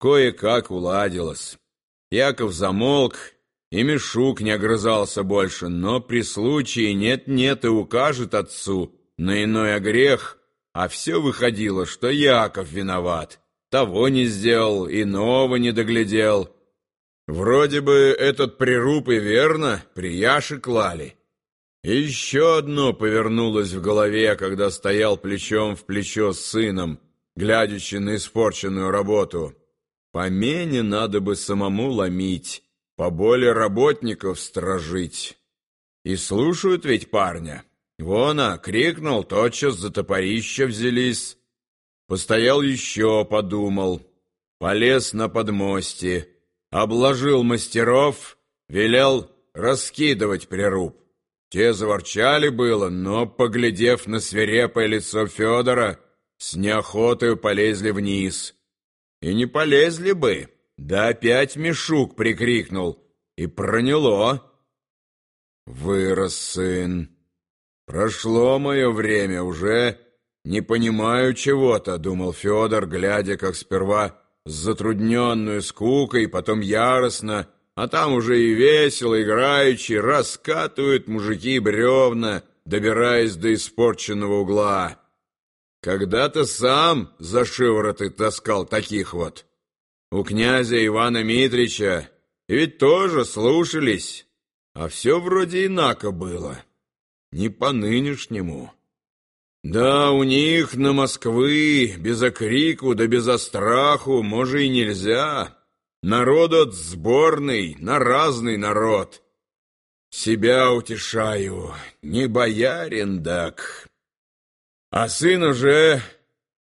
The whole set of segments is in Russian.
кое-как уладилось. Яков замолк, и Мишук не огрызался больше, но при случае нет-нет и укажет отцу на иной огрех, а все выходило, что Яков виноват, того не сделал, иного не доглядел. Вроде бы этот прируб и верно, прияши клали. И еще одно повернулось в голове, когда стоял плечом в плечо с сыном, глядячи на испорченную работу. Помене надо бы самому ломить, поболее работников стражить. И слушают ведь парня. Вон, а, крикнул, тотчас за топорище взялись. Постоял еще, подумал, полез на подмости, обложил мастеров, велел раскидывать прируб. Те заворчали было, но, поглядев на свирепое лицо Федора, с неохотой полезли вниз. И не полезли бы, да опять Мишук прикрикнул, и проняло. Вырос сын. Прошло мое время, уже не понимаю чего-то, думал Федор, глядя, как сперва с затрудненную скукой, потом яростно, а там уже и весело, играючи, раскатывают мужики бревна, добираясь до испорченного угла. Когда-то сам за шивороты таскал таких вот. У князя Ивана Митрича ведь тоже слушались, а все вроде инако было, не по-нынешнему. Да, у них на Москвы без окрику да без остраху, может, и нельзя. Народ от сборный, на разный народ. Себя утешаю, не боярин, дак. А сын уже,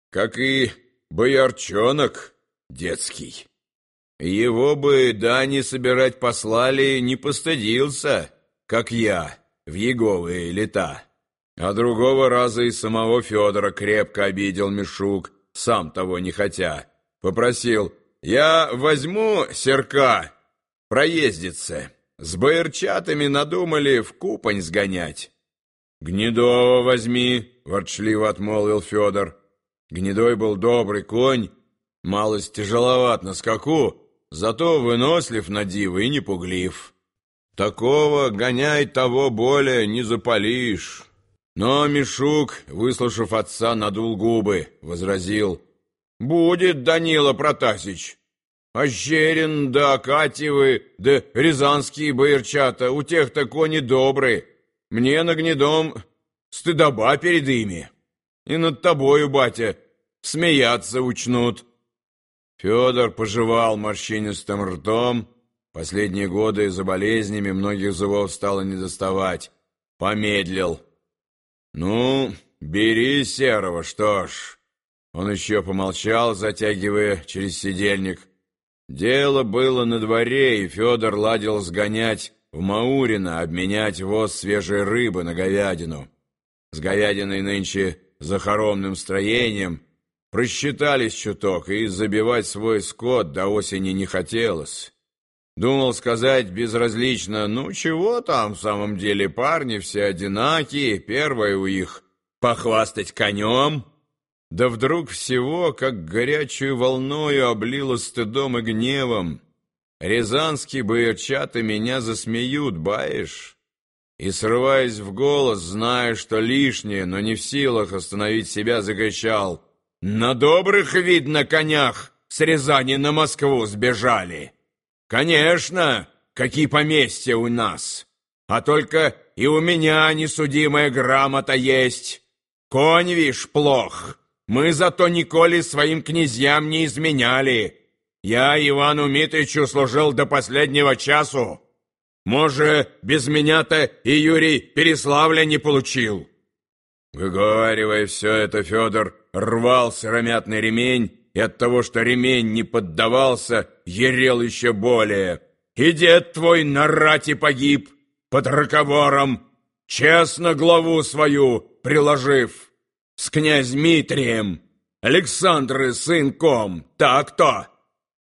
как и боярчонок, детский. Его бы дани собирать послали, не постыдился, как я, в Еговые лета. А другого раза и самого Федора крепко обидел Мишук, сам того не хотя. Попросил, я возьму серка, проездиться. С боярчатами надумали в Купань сгонять. «Гнедого возьми», — ворчливо отмолвил Федор. Гнедой был добрый конь, малость тяжеловат на скаку, зато вынослив на диво и не пуглив. Такого гоняй того более не запалишь. Но Мишук, выслушав отца, надул губы, возразил. «Будет, Данила Протасич. Ощерин да Акатьевы да рязанские боярчата, у тех-то кони добрые». Мне на гнедом стыдоба перед ими. И над тобою, батя, смеяться учнут. Федор пожевал морщинистым ртом. Последние годы из-за болезнями многих зубов стало недоставать. Помедлил. «Ну, бери серого, что ж». Он еще помолчал, затягивая через сидельник. Дело было на дворе, и Федор ладил сгонять в Маурино обменять воз свежей рыбы на говядину. С говядиной нынче за хоромным строением просчитались чуток, и забивать свой скот до осени не хотелось. Думал сказать безразлично, ну чего там в самом деле, парни все одинакие, первое у их похвастать конем. Да вдруг всего, как горячую волною облило стыдом и гневом, Рязанские боярчата меня засмеют, баишь? И, срываясь в голос, зная, что лишнее, но не в силах остановить себя, закричал. «На добрых, видно, конях с Рязани на Москву сбежали! Конечно, какие поместья у нас! А только и у меня несудимая грамота есть! Конь, вишь, плох! Мы зато николи своим князьям не изменяли!» Я Ивану Митричу служил до последнего часу. Может, без меня-то и Юрий Переславля не получил?» Выговаривая все это, Федор рвал сыромятный ремень, и от того, что ремень не поддавался, ерел еще более. «И дед твой на рате погиб, под раковором, честно главу свою приложив, с князь Митрием, Александры сынком, так-то!»